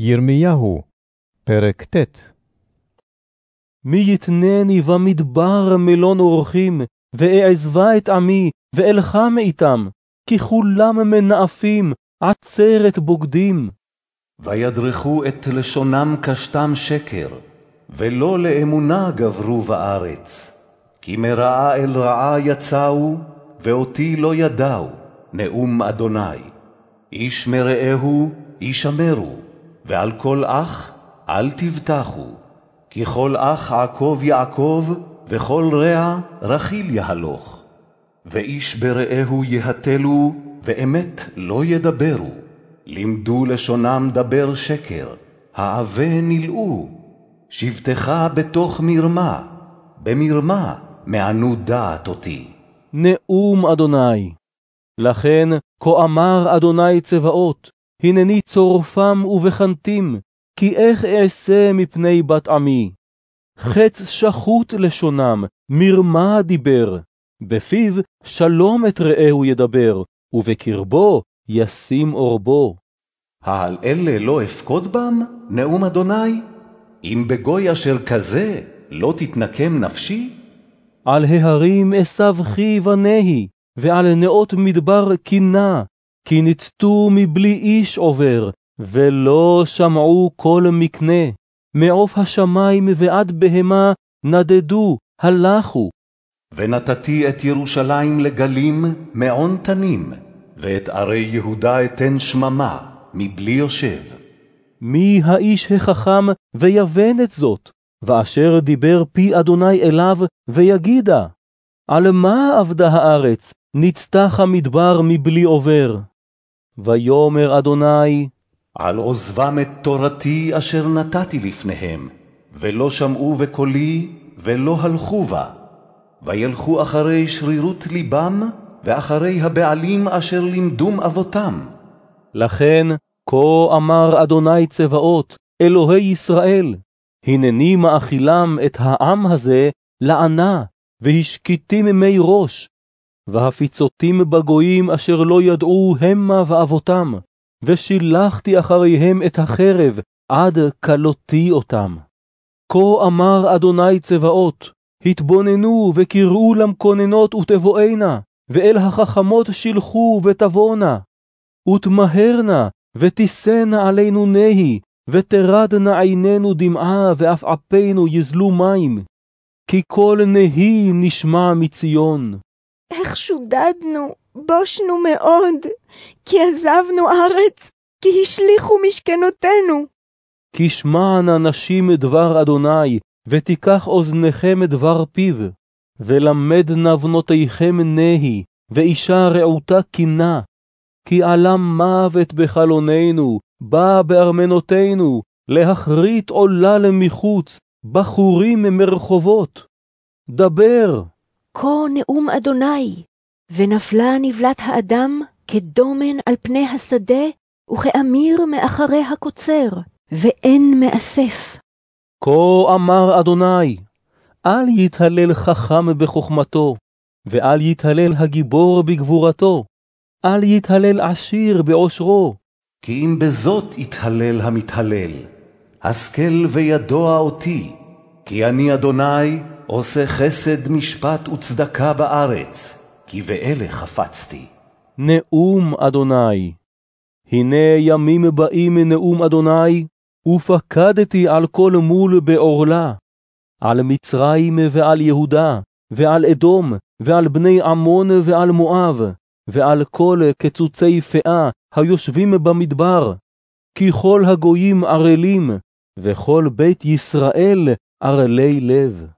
ירמיהו, פרק ט. מי יתנני במדבר מלון אורחים, ואעזבה את עמי, ואלחם איתם, כי כולם מנאפים, עצרת בוגדים. וידרכו את לשונם קשתם שקר, ולא לאמונה גברו בארץ. כי מרעה אל רעה יצאו, ואותי לא ידעו, נאום אדוני. איש מרעהו ישמרו, ועל כל אח אל תבטחו, כי כל אח עקב יעקב, וכל רע רכיל יהלוך. ואיש ברעהו יהתלו, ואמת לא ידברו. לימדו לשונם דבר שקר, העבה נלאו. שבטך בתוך מרמה, במרמה מענו דעת אותי. נאום אדוני. לכן, כה אמר אדוני צבאות, הנני צורפם ובחנתים, כי איך אעשה מפני בת עמי? חץ שחוט לשונם, מרמה דיבר, בפיו שלום את רעהו ידבר, ובקרבו ישים אורבו. העל אלה לא אפקוד בם, נאום אדוני? אם בגוי אשר כזה לא תתנקם נפשי? על ההרים אסבכי ונהי, ועל נאות מדבר קינה, כי נצתו מבלי איש עובר, ולא שמעו כל מקנה. מעוף השמים ועד בהמה נדדו, הלכו. ונתתי את ירושלים לגלים מעון תנים, ואת ערי יהודה אתן שממה, מבלי יושב. מי האיש החכם ויבן את זאת, ואשר דיבר פי אדוני אליו, ויגידה, על מה אבדה הארץ, נצתח המדבר מבלי עובר? ויאמר אדוני, על עוזבם את תורתי אשר נתתי לפניהם, ולא שמעו בקולי, ולא הלכו בה. וילכו אחרי שרירות ליבם, ואחרי הבעלים אשר לימדום אבותם. לכן, כה אמר אדוני צבאות, אלוהי ישראל, הנני מאכילם את העם הזה לענה, והשקיטים מי ראש, והפיצותים בגויים אשר לא ידעו המה ואבותם, ושילחתי אחריהם את החרב עד כלותי אותם. כה אמר אדוני צבאות, התבוננו וקראו למכוננות ותבואנה, ואל החכמות שילחו ותבואנה. ותמהרנה, ותישאנה עלינו נהי, ותרדנה עינינו דמעה, ואף אפינו יזלו מים. כי קול נהי נשמע מציון. איך שודדנו, בושנו מאוד, כי עזבנו ארץ, כי השליכו משכנותינו. כי שמענה נשים דבר אדוני, ותיקח אוזניכם דבר פיו, ולמדנה בנותיכם נהי, ואישה רעותה קינה. כי עלה מוות בחלוננו, בא בארמנותינו, להכרית עולה למחוץ, בחורים מרחובות. דבר. כה נאום אדוני, ונפלה נבלת האדם כדומן על פני השדה, וכאמיר מאחרי הקוצר, ואין מאסף. כה אמר אדוני, אל יתהלל חכם בחוכמתו, ואל יתהלל הגיבור בגבורתו, אל יתהלל עשיר בעושרו. כי אם בזאת יתהלל המתהלל, השכל וידוע אותי, כי אני אדוני עושה חסד, משפט וצדקה בארץ, כי באלה חפצתי. נאום אדוני. הנה ימים באים נאום אדוני, ופקדתי על כל מול בעורלה, על מצרים ועל יהודה, ועל אדום, ועל בני עמון ועל מואב, ועל כל קצוצי פאה היושבים במדבר, כי כל הגויים ערלים, וכל בית ישראל ערלי לב.